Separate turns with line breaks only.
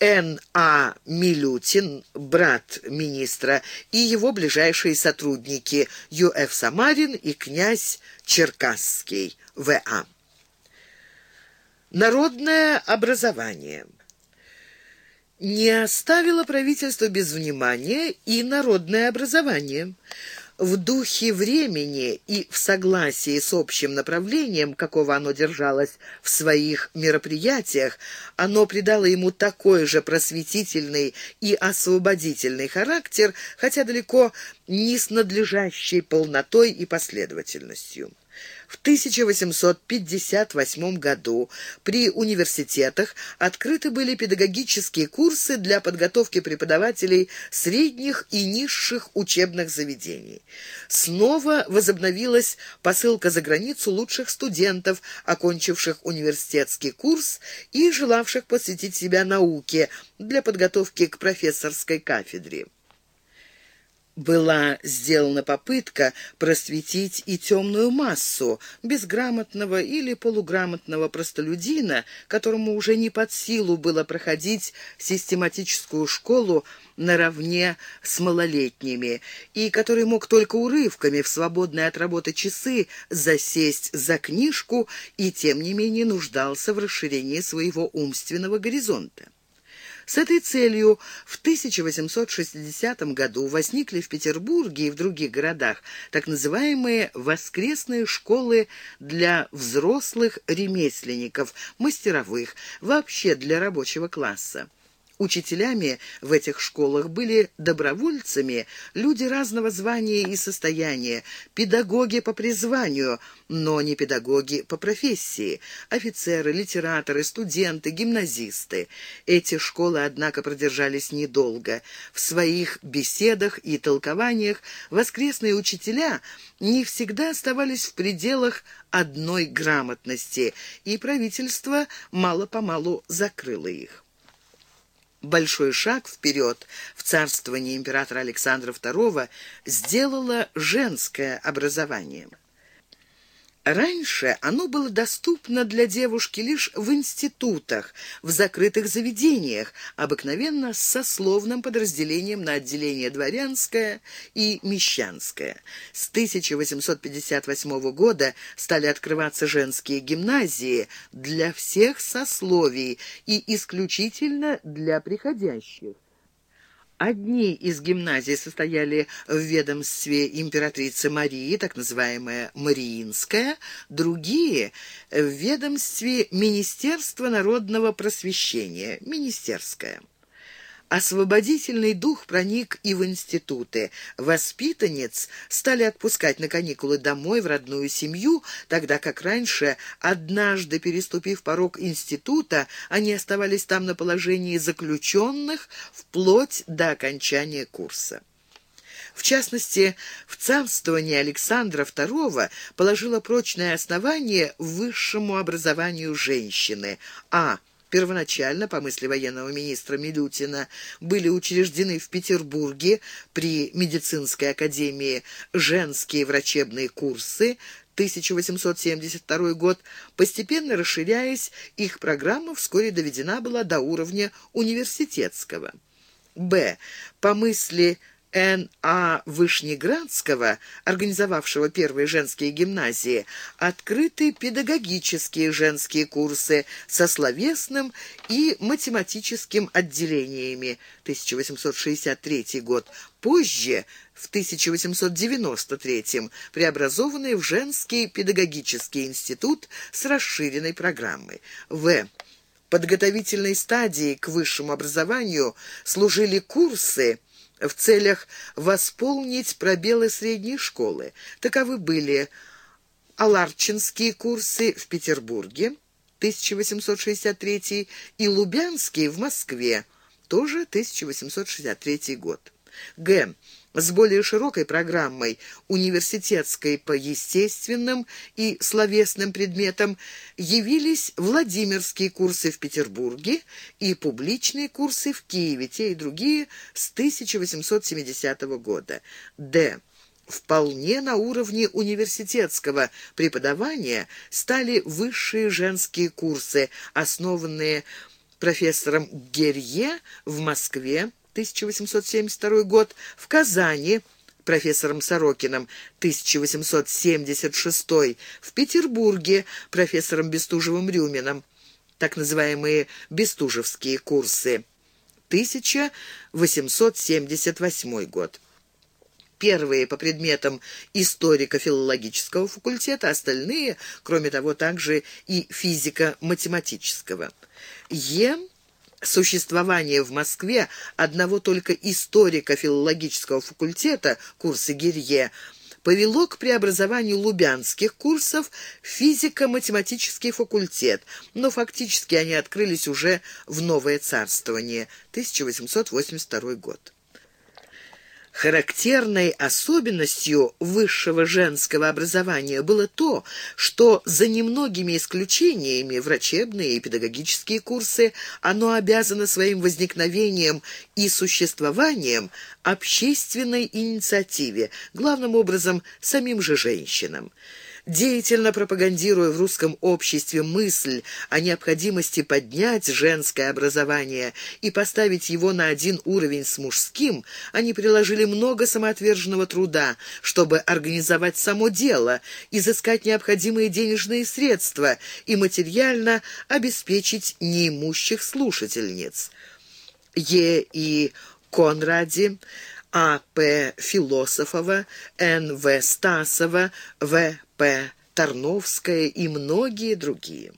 Н.А. Милютин, брат министра, и его ближайшие сотрудники Ю.Ф. Самарин и князь Черкасский, В.А. Народное образование не оставило правительство без внимания и народное образование – в духе времени и в согласии с общим направлением, какого оно держалось в своих мероприятиях, оно придало ему такой же просветительный и освободительный характер, хотя далеко не с надлежащей полнотой и последовательностью. В 1858 году при университетах открыты были педагогические курсы для подготовки преподавателей средних и низших учебных заведений. Снова возобновилась посылка за границу лучших студентов, окончивших университетский курс и желавших посвятить себя науке для подготовки к профессорской кафедре была сделана попытка просветить и темную массу, безграмотного или полуграмотного простолюдина, которому уже не под силу было проходить систематическую школу наравне с малолетними, и который мог только урывками в свободные от работы часы засесть за книжку и, тем не менее, нуждался в расширении своего умственного горизонта. С этой целью в 1860 году возникли в Петербурге и в других городах так называемые воскресные школы для взрослых ремесленников, мастеровых, вообще для рабочего класса. Учителями в этих школах были добровольцами, люди разного звания и состояния, педагоги по призванию, но не педагоги по профессии, офицеры, литераторы, студенты, гимназисты. Эти школы, однако, продержались недолго. В своих беседах и толкованиях воскресные учителя не всегда оставались в пределах одной грамотности, и правительство мало-помалу закрыло их большой шаг вперед в царствовании императора Александра II сделало женское образование. Раньше оно было доступно для девушки лишь в институтах, в закрытых заведениях, обыкновенно с сословным подразделением на отделение дворянское и мещанское. С 1858 года стали открываться женские гимназии для всех сословий и исключительно для приходящих. Одни из гимназий состояли в ведомстве императрицы Марии, так называемая Мариинская, другие — в ведомстве Министерства народного просвещения, Министерская. Освободительный дух проник и в институты. Воспитанниц стали отпускать на каникулы домой в родную семью, тогда как раньше, однажды переступив порог института, они оставались там на положении заключенных вплоть до окончания курса. В частности, в царствовании Александра II положило прочное основание высшему образованию женщины, а – Первоначально, по мысли военного министра Милютина, были учреждены в Петербурге при медицинской академии женские врачебные курсы 1872 год, постепенно расширяясь, их программа вскоре доведена была до уровня университетского. Б. По мысли Н.А. Вышнеградского, организовавшего первые женские гимназии, открыты педагогические женские курсы со словесным и математическим отделениями 1863 год. Позже, в 1893 преобразованные в женский педагогический институт с расширенной программой. В подготовительной стадии к высшему образованию служили курсы в целях восполнить пробелы средней школы. Таковы были Аларчинские курсы в Петербурге, 1863, и Лубянские в Москве, тоже 1863 год. Г с более широкой программой, университетской по естественным и словесным предметам, явились Владимирские курсы в Петербурге и публичные курсы в Киеве, те и другие с 1870 года. Д. Вполне на уровне университетского преподавания стали высшие женские курсы, основанные профессором Герье в Москве 1872 год, в Казани профессором Сорокиным 1876, в Петербурге профессором Бестужевым-Рюминым, так называемые Бестужевские курсы, 1878 год. Первые по предметам историко-филологического факультета, остальные, кроме того, также и физико-математического. Е существование в Москве одного только историко-филологического факультета, курсы Гирье, повело к преобразованию лубянских курсов в физико-математический факультет, но фактически они открылись уже в новое царствование, 1882 год. Характерной особенностью высшего женского образования было то, что за немногими исключениями врачебные и педагогические курсы оно обязано своим возникновением и существованием общественной инициативе, главным образом самим же женщинам деятельно пропагандируя в русском обществе мысль о необходимости поднять женское образование и поставить его на один уровень с мужским, они приложили много самоотверженного труда, чтобы организовать само дело, изыскать необходимые денежные средства и материально обеспечить неимущих слушательниц. Е. и Конради а. П. Философова, Н. В. Стасова, В. П. Тарновская и многие другие.